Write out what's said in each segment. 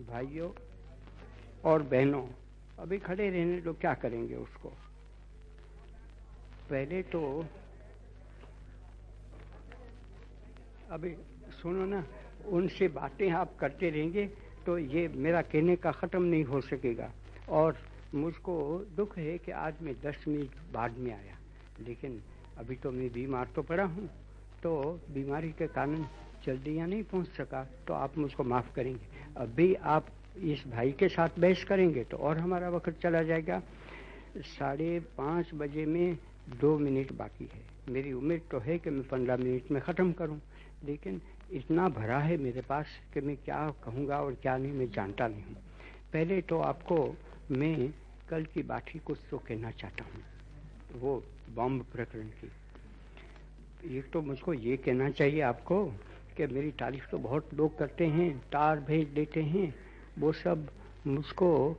भाइयों और बहनों, अभी खड़े रहने तो क्या करेंगे उसको? पहले तो अभी सुनो ना, उनसे बातें आप करते रहेंगे तो ये मेरा कहने का ख़त्म नहीं हो सकेगा। और मुझको दुख है कि आज मैं दस मिनट बाद में आया, लेकिन अभी तो मैं बीमार तो पड़ा हूँ तो बीमारी के कारण जल्दी यहाँ नहीं पहुँच सका तो आप मुझको माफ़ करेंगे। अभी आप इस भाई के साथ बहस करेंगे तो और हमारा वक्त चला जाएगा। साढ़े पाँच बजे में दो मिनट बाकी है। मेरी उम्मीद तो है कि मैं पंद्रह मिनट में ख़त्म करूँ, लेकिन इतना भरा है मेरे पास कि मैं क्या कहूँगा और क्या नहीं, मैं जानता नहीं हूँ। पहले तो आपको मैं कल की बात ही कुछ तो कहना चाहता हूँ, वो बॉम्ब प्रकरण की। एक तो मुझको ये कहना चाहिए आपको कि मेरी तारीफ़ तो बहुत लोग करते हैं, तार भेज देते हैं, वो सब मुझको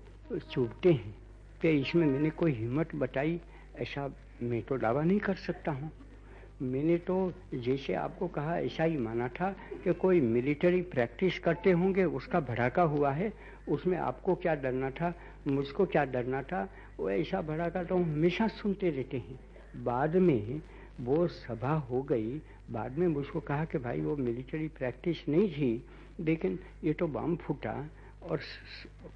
चुभते हैं। कि इसमें मैंने कोई हिम्मत बताई ऐसा मैं तो दावा नहीं कर सकता हूँ। मैंने तो जैसे आपको कहा, ऐसा ही माना था कि कोई मिलिट्री प्रैक्टिस करते होंगे, उसका भड़ाका हुआ है, उसमें आपको क्या डरना था, मुझको क्या डरना था, वो ऐसा भड़ाका तो हमेशा सुनते रहते हैं। बाद में वो सभा हो गई। बाद में मुझको कहा कि भाई, वो मिलिट्री प्रैक्टिस नहीं थी, लेकिन ये तो बम फूटा और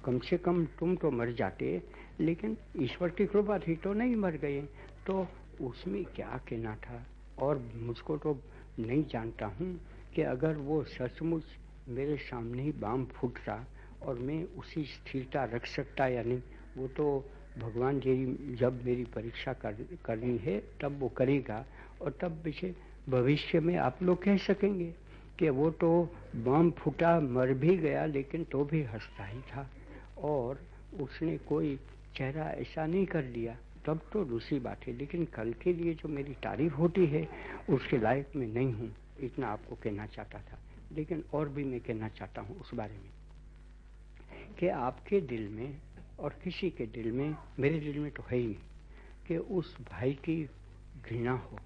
कम से कम तुम तो मर जाते, लेकिन ईश्वर की कृपा थी तो नहीं मर गए। तो उसमें क्या कहना था? और मुझको तो नहीं जानता हूँ कि अगर वो सचमुच मेरे सामने ही बाम फूटता और मैं उसी स्थिरता रख सकता या नहीं, वो तो भगवान जी जब मेरी परीक्षा कर, करनी है तब वो करेगा और तब पीछे भविष्य में आप लोग कह सकेंगे कि वो तो बम फूटा मर भी गया लेकिन तो भी हंसता ही था और उसने कोई चेहरा ऐसा नहीं कर दिया। तब तो दूसरी बात है लेकिन कल के लिए जो मेरी तारीफ़ होती है उसके लायक में नहीं हूँ इतना आपको कहना चाहता था। लेकिन और भी मैं कहना चाहता हूँ उस बारे में कि आपके दिल में और किसी के दिल में, मेरे दिल में तो है ही नहीं कि उस भाई की घृणा हो।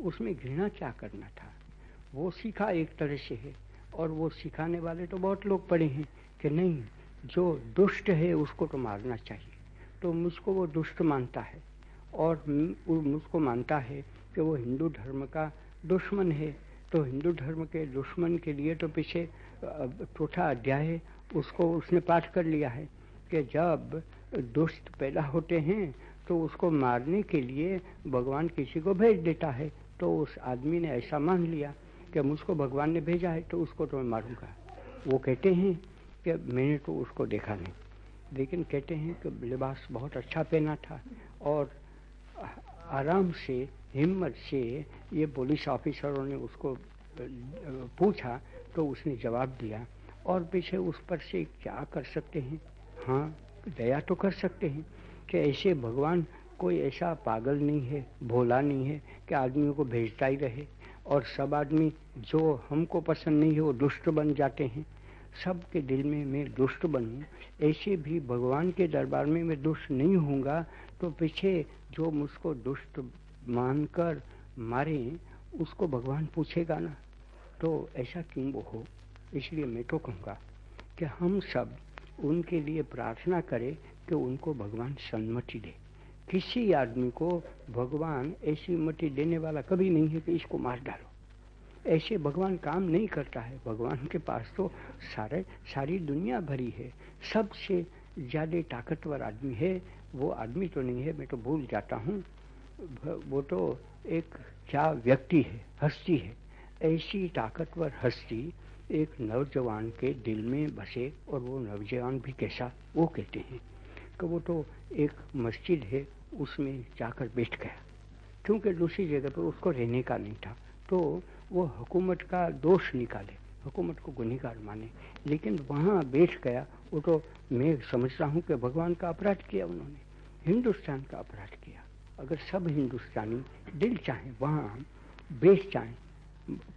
उसमें घृणा क्या करना था? वो सीखा एक तरह से है और वो सिखाने वाले तो बहुत लोग पड़े हैं कि नहीं, जो दुष्ट है उसको तो मारना चाहिए। तो मुझको वो दुष्ट मानता है और मुझको मानता है कि वो हिंदू धर्म का दुश्मन है। तो हिंदू धर्म के दुश्मन के लिए तो पीछे चौथा अध्याय उसको उसने पाठ कर लिया है। कि जब दुष्ट पैदा होते हैं तो उसको मारने के लिए भगवान किसी को भेज देता है। तो उस आदमी ने ऐसा मान लिया कि मुझको भगवान ने भेजा है तो उसको तो मैं मारूँगा। वो कहते हैं कि मैंने तो उसको देखा नहीं। लेकिन कहते हैं कि लिबास बहुत अच्छा पहना था और आराम से, हिम्मत से ये पुलिस ऑफिसरों ने उसको पूछा तो उसने जवाब दिया। और पीछे उस पर से क्या कर सकते हैं? हाँ। दया तो कर सकते हैं कि ऐसे भगवान कोई ऐसा पागल नहीं है, भोला नहीं है कि आदमियों को भेजता ही रहे। और सब आदमी जो हमको पसंद नहीं है, वो दुष्ट बन जाते हैं। सबके दिल में मैं दुष्ट बनूं। ऐसे भी भगवान के दरबार में मैं दुष्ट नहीं होऊँगा तो पीछे जो मुझको दुष्ट मानकर मारे, उसको भगवान पूछेगा ना। तो ऐसा क्यों हो? इसलिए मैं तो कहूँगा कि हम सब उनके लिए प्रार्थना करें कि उनको भगवान सन्मति दे। किसी आदमी को भगवान ऐसी मति देने वाला कभी नहीं है कि इसको मार डालो। ऐसे भगवान काम नहीं करता है। भगवान के पास तो सारे, सारी दुनिया भरी है। सबसे ज़्यादा ताकतवर आदमी है। वो आदमी तो नहीं है, मैं तो भूल जाता हूँ। वो तो एक क्या व्यक्ति है, हस्ती है। ऐसी ताकतवर हस्ती एक नौजवान के दिल में बसे और वो नौजवान भी कैसा, वो कहते हैं कि वो तो एक मस्जिद है, उसमें जाकर बैठ गया। क्योंकि दूसरी जगह पर उसको रहने का नहीं था तो वो हुकूमत का दोष निकाले, हुकूमत को गुनहगार माने। लेकिन वहाँ बैठ गया, वो तो मैं समझता हूँ कि भगवान का अपराध किया उन्होंने, हिंदुस्तान का अपराध किया। अगर सब हिंदुस्तानी दिल चाहें, वहाँ बैठ जाए,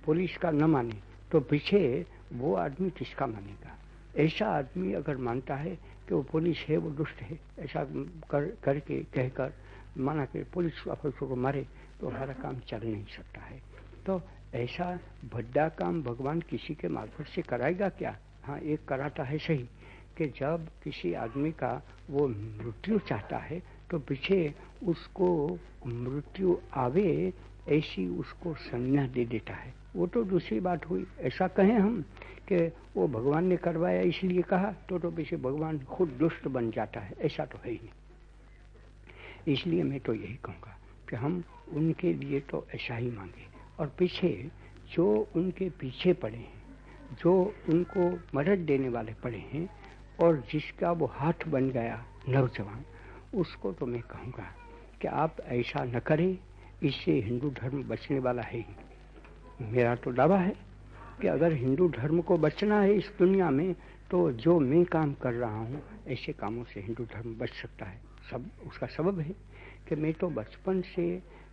पुलिस का न माने तो पीछे वो आदमी किसका मानेगा? ऐसा आदमी अगर मानता है कि वो पुलिस है, वो दुष्ट है, ऐसा कर, करके कहकर माना कि पुलिस ऑफिसर को मारे तो हमारा काम चल नहीं सकता है। तो ऐसा भद्दा काम भगवान किसी के मार्फत से कराएगा क्या? हाँ एक कराता है सही कि जब किसी आदमी का वो मृत्यु चाहता है तो पीछे उसको मृत्यु आवे ऐसी उसको संज्ञा दे देता है। वो तो दूसरी बात हुई। ऐसा कहें हम कि वो भगवान ने करवाया, इसलिए कहा तो तो पीछे भगवान खुद दुष्ट बन जाता है। ऐसा तो है ही नहीं। इसलिए मैं तो यही कहूँगा कि हम उनके लिए तो ऐसा ही मांगे। और पीछे जो उनके पीछे पड़े हैं, जो उनको मदद देने वाले पड़े हैं, और जिसका वो हाथ बन गया नौजवान, उसको तो मैं कहूँगा कि आप ऐसा न करें, इससे हिंदू धर्म बचने वाला है ही मेरा तो दावा है कि अगर हिंदू धर्म को बचना है इस दुनिया में तो जो मैं काम कर रहा हूँ, ऐसे कामों से हिंदू धर्म बच सकता है। सब, उसका सबब है कि मैं तो बचपन से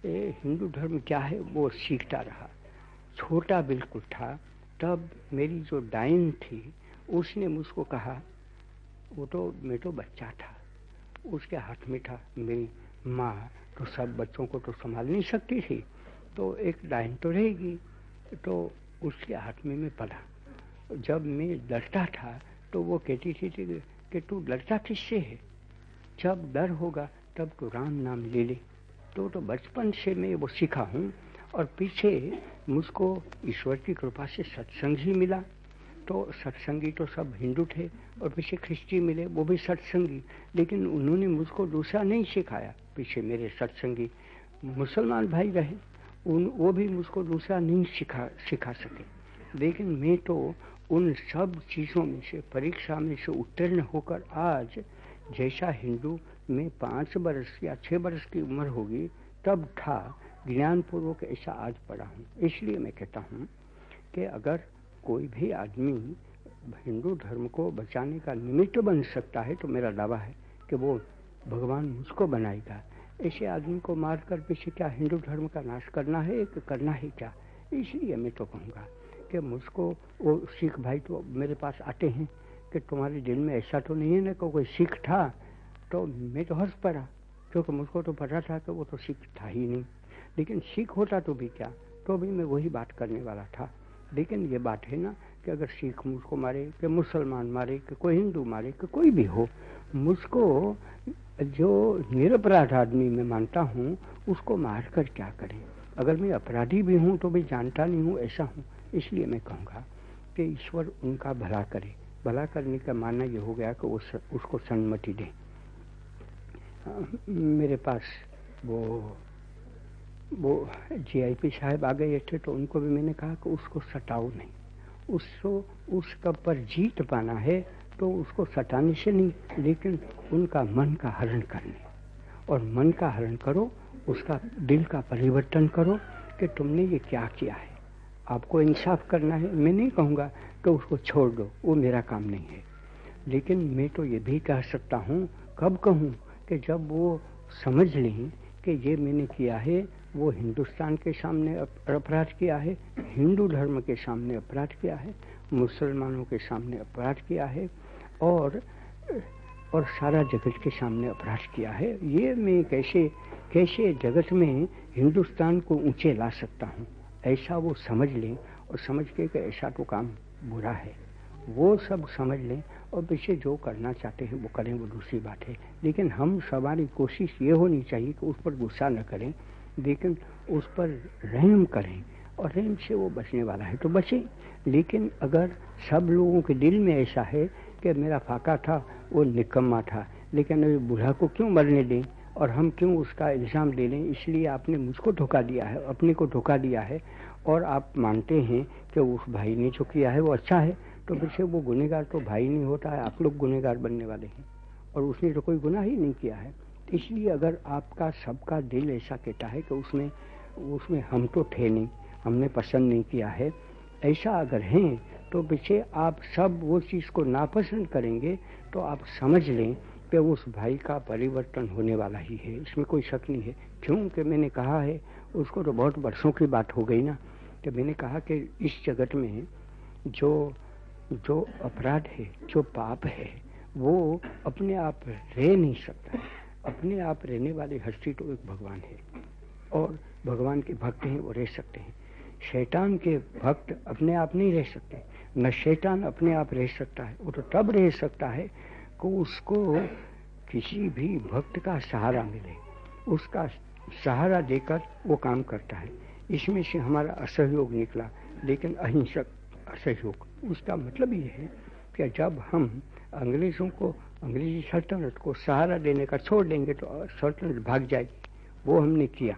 हिंदू धर्म क्या है, वो सीखता रहा। छोटा बिल्कुल था, तब मेरी जो डाइन थी, उसने मुझको कहा, वो तो मैं तो बच्चा था। उसके हाथ में था मेरी माँ तो सब बच्चों को तो संभाल नहीं सकती थी तो एक डाइन तो रहेगी। तो उसके हाथ में मैं पड़ा जब मैं लड़ता था तो वो कहती थी कि तू लड़ता किससे है? जब डर होगा, तब तो राम नाम ले ले। तो तो बचपन से मैं वो सीखा हूँ और पीछे मुझको ईश्वर की कृपा से सत्संग ही मिला। तो सत्संगी तो सब हिंदू थे और पीछे ख्रिस्ती मिले, वो भी सत्संगी। लेकिन उन्होंने मुझको दूसरा नहीं सिखाया। पीछे मेरे सत्संगी मुसलमान भाई रहे। उन, वो भी मुझको दूसरा नहीं सिखा सिखा सके। लेकिन मैं तो उन सब चीज़ों में से, परीक्षा में से उत्तीर्ण होकर आज जैसा हिंदू में पाँच बरस या छः बरस की उम्र होगी, तब था ज्ञानपूर्वक ऐसा आज पढ़ा हूँ। इसलिए मैं कहता हूँ कि अगर कोई भी आदमी हिंदू धर्म को बचाने का निमित्त बन सकता है तो मेरा दावा है कि वो भगवान मुझको बनाएगा। ऐसे आदमी को मार कर पीछे क्या हिंदू धर्म का नाश करना है? कि करना ही क्या? इसलिए मैं तो कहूँगा कि मुझको वो सिख भाई तो मेरे पास आते हैं कि तुम्हारे दिल में ऐसा तो नहीं है ना कि कोई सिख था? तो मैं तो हंस पड़ा, क्योंकि मुझको तो पता था कि वो तो सिख था ही नहीं। लेकिन सिख होता तो भी क्या? तो भी मैं वही बात करने वाला था। लेकिन ये बात है ना कि अगर सिख मुझको मारे, कि मुसलमान मारे, कि कोई हिंदू मारे, कि कोई भी हो, मुझको जो निरपराध आदमी मैं मानता हूँ उसको मार कर क्या करें? अगर मैं अपराधी भी हूँ तो मैं जानता नहीं हूँ ऐसा हूँ। इसलिए मैं कहूँगा कि ईश्वर उनका भला करे। भला करने का मानना ये हो गया कि उस, उसको सन्मति दें। मेरे पास वो वो जीआईपी साहब आ गए थे तो उनको भी मैंने कहा कि उसको सटाओ नहीं। उसको उसका पर जीत पाना है तो उसको सटाने से नहीं, लेकिन उनका मन का हरण करने। और मन का हरण करो, उसका दिल का परिवर्तन करो कि तुमने ये क्या किया है। आपको इंसाफ करना है, मैं नहीं कहूँगा कि उसको छोड़ दो, वो मेरा काम नहीं है। लेकिन मैं तो ये भी कह सकता हूँ, कब कहूँ कि जब वो समझ लें कि ये मैंने किया है, वो हिंदुस्तान के सामने अपराध किया है, हिंदू धर्म के सामने अपराध किया है, मुसलमानों के सामने अपराध किया है और और सारा जगत के सामने अपराध किया है। ये मैं कैसे कैसे जगत में हिंदुस्तान को ऊँचे ला सकता हूँ? ऐसा वो समझ लें और समझ के कि ऐसा तो काम बुरा है। वो सब समझ लें और पीछे जो करना चाहते हैं वो करें, वो दूसरी बात है। लेकिन हम हमारी कोशिश ये होनी चाहिए कि उस पर गुस्सा न करें, लेकिन उस पर रहम करें और रहम से वो बचने वाला है तो बचें। लेकिन अगर सब लोगों के दिल में ऐसा है कि मेरा फाका था, वो निकम्मा था। लेकिन अभी बूढ़ा को क्यों मरने दें? और हम क्यों उसका इल्ज़ाम ले लें इसलिए आपने मुझको धोखा दिया है, अपने को धोखा दिया है। और आप मानते हैं कि उस भाई ने जो किया है, वो अच्छा है। तो फिर से वो गुनेगार तो भाई नहीं होता है, आप लोग गुनेगार बनने वाले हैं। और उसने तो कोई गुनाह ही नहीं किया है। इसलिए अगर आपका सबका दिल ऐसा कहता है कि उसमें उसमें हम तो थे नहीं, हमने पसंद नहीं किया है, ऐसा अगर हैं तो पीछे आप सब वो चीज़ को नापसंद करेंगे तो आप समझ लें कि उस भाई का परिवर्तन होने वाला ही है। इसमें कोई शक नहीं है। क्योंकि मैंने कहा है, उसको तो बहुत वर्षों की बात हो गई ना कि मैंने कहा कि इस जगत में जो जो अपराध है, जो पाप है, वो अपने आप रह नहीं सकता। अपने आप रहने वाली हस्ती तो एक भगवान है, और भगवान के भक्त हैं, वो रह सकते हैं। शैतान के भक्त अपने आप नहीं रह सकते। न शैतान अपने आप रह सकता है, वो तो तब रह सकता है कि उसको किसी भी भक्त का सहारा मिले। उसका सहारा देकर वो काम करता है। इसमें से हमारा असहयोग निकला, लेकिन अहिंसक असहयोग। उसका मतलब ये है कि जब हम अंग्रेज़ों को, अंग्रेज़ी सल्तनत को सहारा देने का छोड़ देंगे तो सल्तनत भाग जाएगी। वो हमने किया।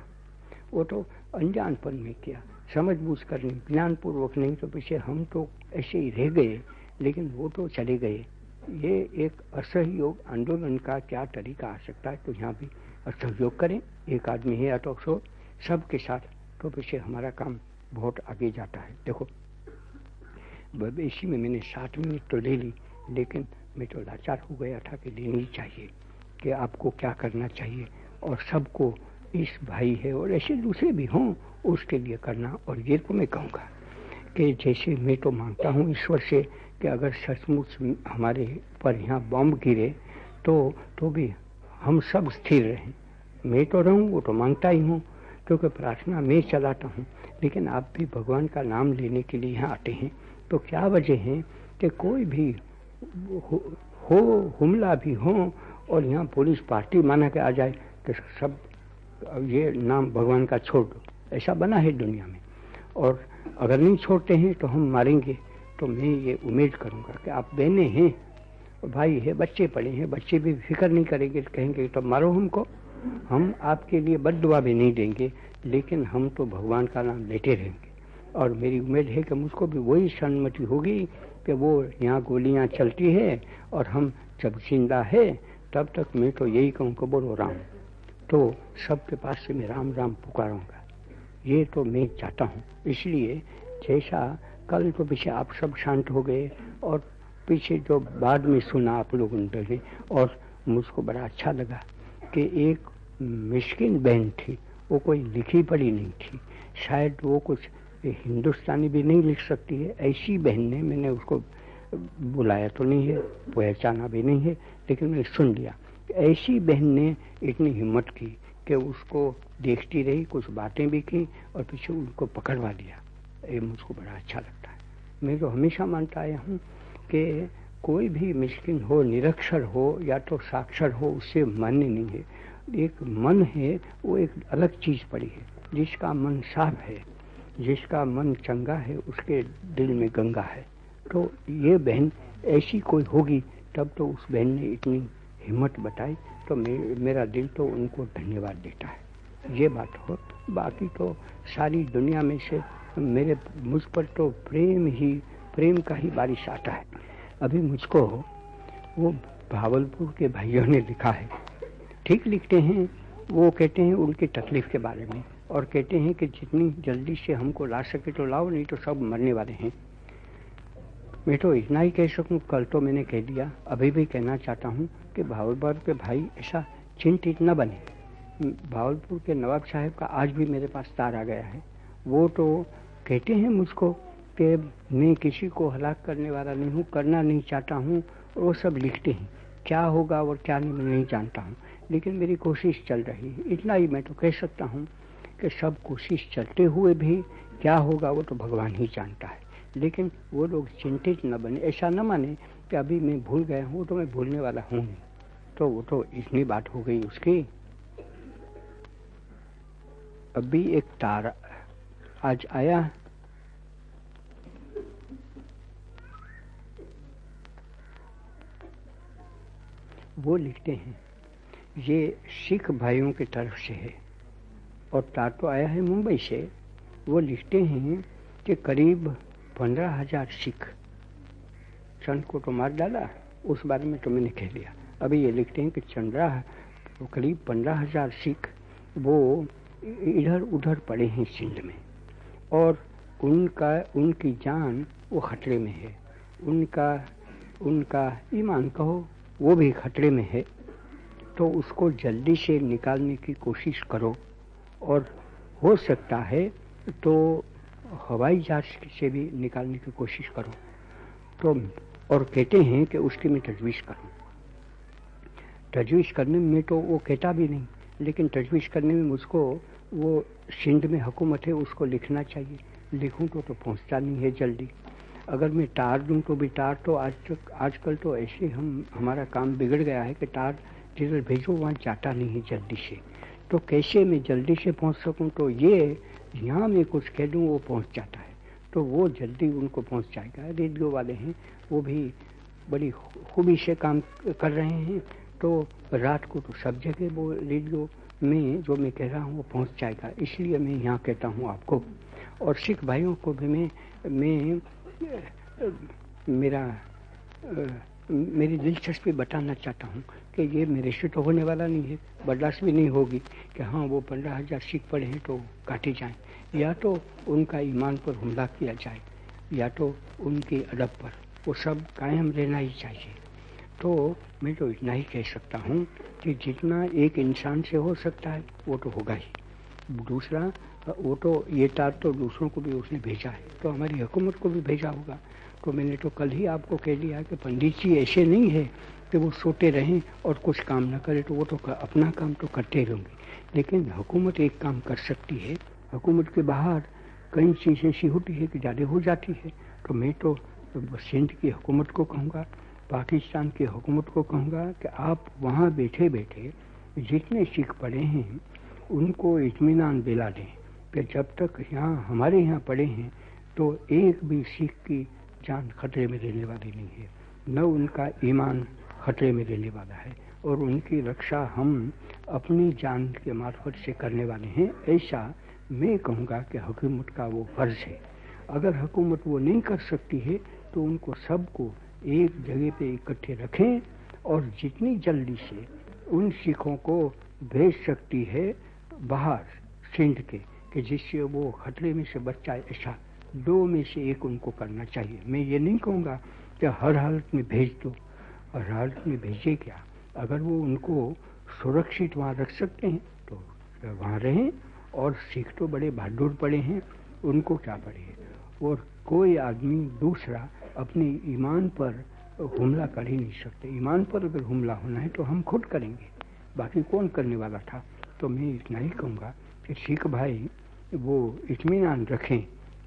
वो तो अनजानपन में किया। समझ बूझ कर नहीं, ज्ञानपूर्वक नहीं तो पीछे हम तो ऐसे ही रह गए, लेकिन वो तो चले गए। ये एक असहयोग आंदोलन का क्या तरीका आ सकता है? तो यहाँ भी असहयोग करें। एक आदमी है या तो सो सबके साथ तो पीछे हमारा काम बहुत आगे जाता है। देखो इसी में मैंने सात मिनट तो ले ली, लेकिन मैं तो लाचार हो गया था कि लेनी चाहिए, कि आपको क्या करना चाहिए, और सबको इस भाई है और ऐसे दूसरे भी हों, उसके लिए करना और ये तो मैं कहूँगा कि जैसे मैं तो माँगता हूँ ईश्वर से कि अगर सचमुच हमारे पर यहाँ बॉम्ब गिरे तो तो भी हम सब स्थिर रहें। मैं तो रहूँ, वो तो माँगता ही हूँ, क्योंकि प्रार्थना मैं चलाता हूँ। लेकिन आप भी भगवान का नाम लेने के लिए यहाँ आते हैं तो क्या वजह है कि कोई भी हो, हमला भी हो और यहाँ पुलिस पार्टी माना के आ जाए तो सब ये नाम भगवान का छोड़ दो। ऐसा बना है दुनिया में। और अगर नहीं छोड़ते हैं तो हम मारेंगे। तो मैं ये उम्मीद करूँगा कि आप बहने हैं भाई है, बच्चे पड़े हैं, बच्चे भी फ़िक्र नहीं करेंगे, कहेंगे तो मारो हमको। हम आपके लिए बद भी नहीं देंगे, लेकिन हम तो भगवान का नाम लेते रहेंगे। और मेरी उम्मीद है कि मुझको भी वही सहमति होगी कि वो यहाँ गोलियाँ चलती है, और हम जब ज़िंदा है, तब तक मैं तो यही कहूँ कि बोलो राम। तो सबके पास से मैं राम राम पुकारूँगा। ये तो मैं चाहता हूँ। इसलिए जैसा कल तो पीछे आप सब शांत हो गए और पीछे जो बाद में सुना आप लोगों ने और मुझको बड़ा अच्छा लगा कि एक मिश्किन बहन थी। वो कोई लिखी पढ़ी नहीं थी। शायद वो कुछ हिंदुस्तानी भी नहीं लिख सकती है। ऐसी बहन ने मैंने उसको बुलाया तो नहीं है, पहचाना भी नहीं है, लेकिन मैंने सुन लिया। ऐसी बहन ने इतनी हिम्मत की कि उसको देखती रही, कुछ बातें भी की और पीछे उनको पकड़वा दिया। ये मुझको बड़ा अच्छा लगता है। मैं तो हमेशा मानता आया हूँ कि कोई भी मिश्किन हो, निरक्षर हो, या तो साक्षर हो, उससे मान्य नहीं है। एक मन है, वो एक अलग चीज़ पड़ी है, जिसका मन साफ़ है, जिसका मन चंगा है, उसके दिल में गंगा है। तो ये बहन ऐसी कोई होगी, तब तो उस बहन ने इतनी हिम्मत बताई तो मे, मेरा दिल तो उनको धन्यवाद देता है। ये बात हो बाकी तो सारी दुनिया में से मेरे मुझ पर तो प्रेम ही प्रेम का ही बारिश आता है। अभी मुझको वो भावलपुर के भाइयों ने लिखा है। ठीक लिखते हैं वो कहते हैं उनकी तकलीफ़ के बारे में और कहते हैं कि जितनी जल्दी से हमको ला सके तो लाओ नहीं तो सब मरने वाले हैं। मैं तो इतना ही कह सकूँ, कल तो मैंने कह दिया। अभी भी कहना चाहता हूँ कि भावलपुर के भाई ऐसा चिंतित न बने। भावलपुर के नवाब साहब का आज भी मेरे पास तार आ गया है। वो तो कहते हैं मुझको कि मैं किसी को हलाक करने वाला नहीं हूँ, करना नहीं चाहता हूँ वो सब लिखते हैं। क्या होगा और क्या नहीं, मैं नहीं जानता हूँ। लेकिन मेरी कोशिश चल रही है। इतना ही मैं तो कह सकता हूँ कि सब कोशिश चलते हुए भी क्या होगा, वो तो भगवान ही जानता है। लेकिन वो लोग चिंतित न बने। ऐसा न माने कि अभी मैं भूल गया हूँ तो मैं भूलने वाला हूँ तो वो तो इतनी बात हो गई उसकी। अभी एक तारा आज आया। वो लिखते हैं, ये सिख भाइयों की तरफ़ से है। और तार तो आया है मुंबई से। वो लिखते हैं कि करीब पंद्रह हज़ार सिख। चंद को तो मार डाला, उस बारे में तो मैंने कह दिया। अभी ये लिखते हैं कि चंद्रा तो करीब पंद्रह हज़ार सिख, वो इधर उधर पड़े हैं सिंध में। और उनका, उनकी जान वो खतरे में है। उनका उनका ईमान कहो, वो भी खतरे में है। तो उसको जल्दी से निकालने की कोशिश करो। और हो सकता है तो हवाई जहाज़ से भी निकालने की कोशिश करो। तो और कहते हैं कि उसकी मैं तजवीज़ करूँ। तजवीज़ करने में तो वो कहता भी नहीं, लेकिन तजवीज़ करने में मुझको वो सिंध में हुकूमत है, उसको लिखना चाहिए। लिखूँ तो तो पहुँचता नहीं है जल्दी। अगर मैं टार दूँ तो भी टार तो आज तक, आजकल तो ऐसे हम, हमारा काम बिगड़ गया है कि टार जिधर भेजो, वहाँ जाता नहीं है जल्दी से। तो कैसे मैं जल्दी से पहुँच सकूँ? तो ये यहाँ मैं कुछ कह दूँ वो पहुँच जाता है। तो वो जल्दी उनको पहुँच जाएगा। रेडियो वाले हैं, वो भी बड़ी खूबी से काम कर रहे हैं। तो रात को तो सब जगह वो रेडियो में जो मैं कह रहा हूँ, वो पहुँच जाएगा। इसलिए मैं यहाँ कहता हूँ आपको। और सिख भाइयों को भी मैं मैं, मेरा, मेरी दिलचस्पी बताना चाहता हूँ कि ये मेरे से तो होने वाला नहीं है, बर्दाश्त भी नहीं होगी कि हाँ वो पंद्रह हज़ार सिख पड़े हैं तो काटे जाएँ। या तो उनका ईमान पर हमला किया जाए, या तो उनके अदब पर। वो सब कायम रहना ही चाहिए। तो मैं तो इतना ही कह सकता हूँ कि जितना एक इंसान से हो सकता है, वो तो होगा ही। दूसरा, वो तो ये तार तो दूसरों को भी उसने भेजा है तो हमारी हुकूमत को भी भेजा होगा। तो मैंने तो कल ही आपको कह दिया कि पंडित जी ऐसे नहीं है कि वो सोते रहें और कुछ काम ना करें तो वो तो अपना काम तो करते रहेंगे लेकिन हुकूमत एक काम कर सकती है हुकूमत के बाहर कई चीज़ें ऐसी होती है कि ज़्यादा हो जाती है। तो मैं तो सिंध की हुकूमत को कहूँगा, पाकिस्तान की हुकूमत को कहूँगा कि आप वहाँ बैठे बैठे जितने सिख पड़े हैं, उनको इतमान दिला दें कि जब तक यहाँ हमारे यहाँ पड़े हैं तो एक भी सिख की जान खतरे में रहने वाली नहीं है। न उनका ईमान खतरे में रहने वाला है। और उनकी रक्षा हम अपनी जान के मार्फत से करने वाले हैं। ऐसा मैं कहूँगा कि हुकूमत का वो फ़र्ज़ है। अगर हुकूमत वो नहीं कर सकती है तो उनको सबको एक जगह पे इकट्ठे रखें और जितनी जल्दी से उन सिखों को भेज सकती है बाहर सिंध के, कि जिससे वो खतरे में से बच जाए ऐसा दो में से एक उनको करना चाहिए। मैं ये नहीं कहूँगा कि हर हालत में भेज दो। हर हालत में भेजे क्या? अगर वो उनको सुरक्षित वहाँ रख सकते हैं तो वहाँ रहें। और सिख तो बड़े बहादुर पड़े हैं, उनको क्या पड़े और कोई आदमी दूसरा अपने ईमान पर हमला कर ही नहीं सकते। ईमान पर अगर हमला होना है तो हम खुद करेंगे। बाकी कौन करने वाला था? तो मैं इतना ही कहूँगा कि सिख भाई, वो इतमान रखें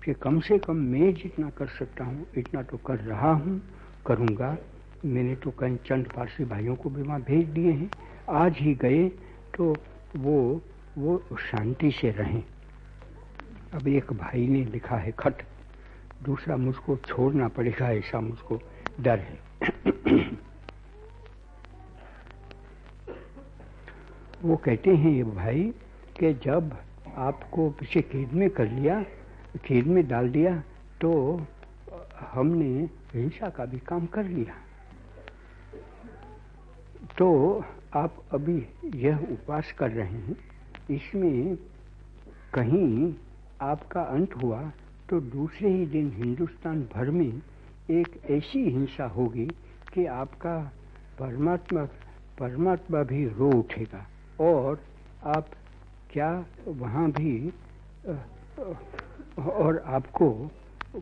कि कम से कम मैं जितना कर सकता हूँ, इतना तो कर रहा हूँ, करूँगा। मैंने तो कई चंद पारसी भाइयों को भी वहाँ भेज दिए हैं। आज ही गए तो वो वो शांति से रहें। अब एक भाई ने लिखा है खत दूसरा, मुझको छोड़ना पड़ेगा, ऐसा मुझको डर है। वो कहते हैं, ये भाई, कि जब आपको पीछे खेत में कर लिया, खेत में डाल दिया तो हमने हिंसा का भी काम कर लिया। तो आप अभी यह उपवास कर रहे हैं इसमें कहीं आपका अंत हुआ तो दूसरे ही दिन हिंदुस्तान भर में एक ऐसी हिंसा होगी कि आपका परमात्मा परमात्मा भी रो उठेगा। और आप क्या वहाँ भी और आपको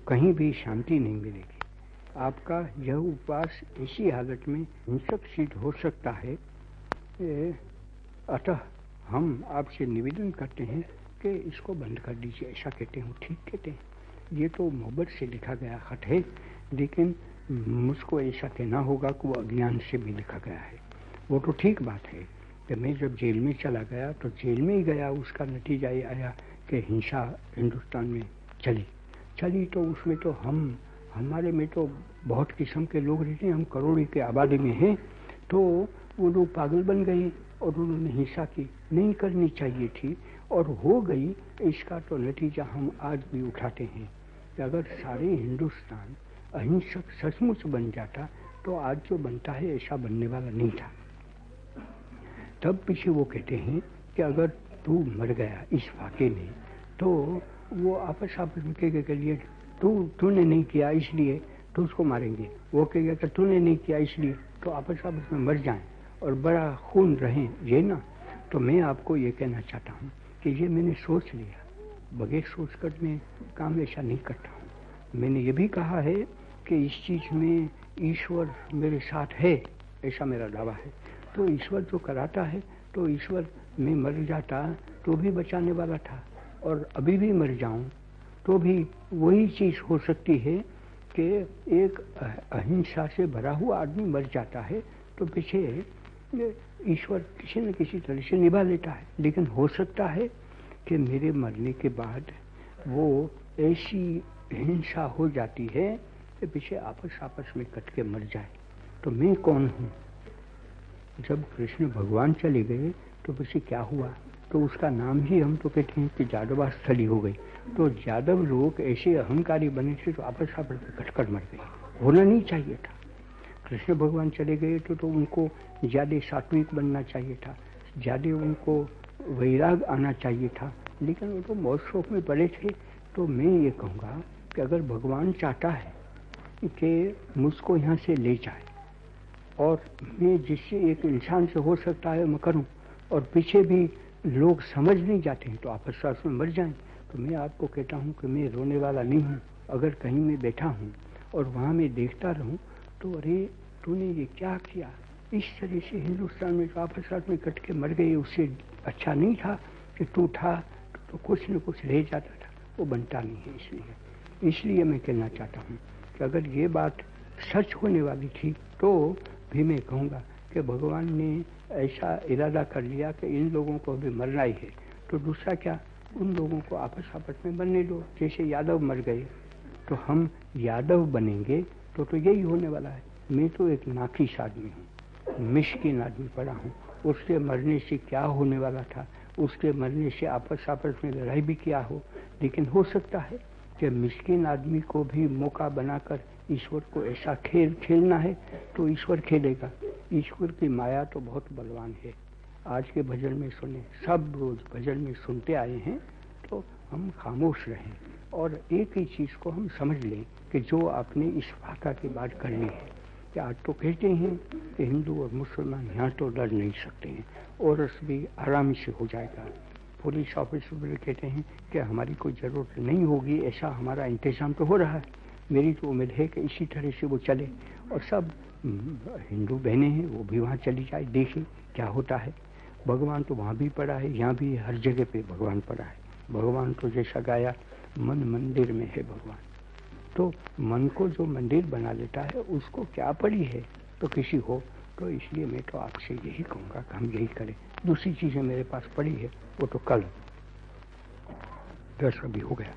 कहीं भी शांति नहीं मिलेगी। आपका यह उपवास ऐसी हालत में हिंसक सिद्ध हो सकता है। अतः हम आपसे निवेदन करते हैं कि इसको बंद कर दीजिए, ऐसा कहते हैं, ठीक कहते हैं। ये तो मोहब्बत से लिखा गया खत है, लेकिन मुझको ऐसा कहना होगा कि वो अज्ञान से भी लिखा गया है। वो तो ठीक बात है कि मैं जब जेल में चला गया तो जेल में ही गया, उसका नतीजा ये आया कि हिंसा हिंदुस्तान में चली। चली तो उसमें तो हम, हमारे में तो बहुत किस्म के लोग रहते हैं, हम करोड़ों के आबादी में हैं तो वो लोग पागल बन गए और उन्होंने हिंसा की। नहीं करनी चाहिए थी और हो गई इसका तो नतीजा हम आज भी उठाते हैं कि अगर सारे हिंदुस्तान अहिंसक सचमुच बन जाता तो आज जो बनता है, ऐसा बनने वाला नहीं था। तब पीछे वो कहते हैं कि अगर तू मर गया इस वाक़े में तो वो आपस आपस में कहेगा के लिए, तू, तूने नहीं किया इसलिए तो उसको मारेंगे। वो कहेगा कि, तूने नहीं किया इसलिए तो आपस आपस में मर जाएँ और बड़ा खून रहें, ये ना? तो मैं आपको ये कहना चाहता हूँ कि ये मैंने सोच लिया, बगैर सोच कर मैं काम ऐसा नहीं करता हूँ। मैंने ये भी कहा है कि इस चीज़ में ईश्वर मेरे साथ है, ऐसा मेरा दावा है। तो ईश्वर जो कराता है तो ईश्वर मैं मर जाता तो भी बचाने वाला था। और अभी भी मर जाऊँ तो भी वही चीज़ हो सकती है कि एक अहिंसा से भरा हुआ आदमी मर जाता है तो पीछे ईश्वर किसी न किसी तरह से निभा लेता है। लेकिन हो सकता है कि मेरे मरने के बाद वो ऐसी हिंसा हो जाती है कि पीछे आपस आपस में कट के मर जाए। तो मैं कौन हूँ? जब कृष्ण भगवान चले गए तो पीछे क्या हुआ? तो उसका नाम ही हम तो कहते हैं कि जादवा स्थली हो गई। तो जादव लोग ऐसे अहंकारी बने थे तो आपस आपस में कटकर मर गए। होना नहीं चाहिए था। कृष्ण भगवान चले गए तो, तो उनको ज़्यादा सात्विक बनना चाहिए था, ज़्यादा उनको वैराग आना चाहिए था। लेकिन वो तो मौत शोक में पड़े थे। तो मैं ये कहूँगा कि अगर भगवान चाहता है कि मुझको यहाँ से ले जाए, और मैं जिससे एक इंसान से हो सकता है मैं करूँ, और पीछे भी लोग समझ नहीं जाते हैं तो आपस आपस में मर जाएँ। तो मैं आपको कहता हूँ कि मैं रोने वाला नहीं हूँ। अगर कहीं मैं बैठा हूँ और वहाँ मैं देखता रहूँ तो अरे तूने ये क्या किया? इस तरह से हिंदुस्तान में तो आपस साथ में कट के मर गए उससे अच्छा नहीं था कि था तो कुछ न कुछ रह जाता था। वो बनता नहीं है इसलिए। इसलिए मैं कहना चाहता हूँ कि अगर ये बात सच होने वाली थी तो भी मैं कहूँगा कि भगवान ने ऐसा इरादा कर लिया कि इन लोगों को भी मरना ही है। तो दूसरा क्या? उन लोगों को आपस आपस में बनने दो। जैसे यादव मर गए तो हम यादव बनेंगे तो तो यही होने वाला है। मैं तो एक नाकिस आदमी हूँ। मिशकिन आदमी पड़ा हूँ। उसके मरने से क्या होने वाला था? उसके मरने से आपस आपस में लड़ाई भी किया हो? लेकिन हो सकता है कि मिशकिन आदमी को भी मौका बनाकर ईश्वर को ऐसा खेल, खेलना है तो ईश्वर खेलेगा। ईश्वर की माया तो बहुत बलवान है। आज के भजन में सुने, सब रोज भजन में सुनते आए हैं तो हम खामोश रहें और एक ही चीज़ को हम समझ लें कि जो आपने इस भाषा की बात करनी है कि आज तो कहते हैं कि हिंदू और मुसलमान यहाँ तो लड़ नहीं सकते हैं। और भी आराम से हो जाएगा। पुलिस ऑफिसर भी कहते हैं कि हमारी कोई ज़रूरत नहीं होगी, ऐसा हमारा इंतज़ाम तो हो रहा है। मेरी तो उम्मीद है कि इसी तरह से वो चले। और सब हिंदू बहनें हैं, वो भी वहाँ चली जाए, देखें क्या होता है। भगवान तो वहाँ भी पड़ा है, यहाँ भी हर जगह पे भगवान पड़ा है। भगवान तो जैसा गाया, मन मंदिर में है भगवान। तो मन को जो मंदिर बना लेता है, उसको क्या पड़ी है? तो किसी हो तो इसलिए मैं तो आपसे यही कहूँगा कि हम यही करें। दूसरी चीज़ें मेरे पास पड़ी है, वो तो कल दस अभी हो गया।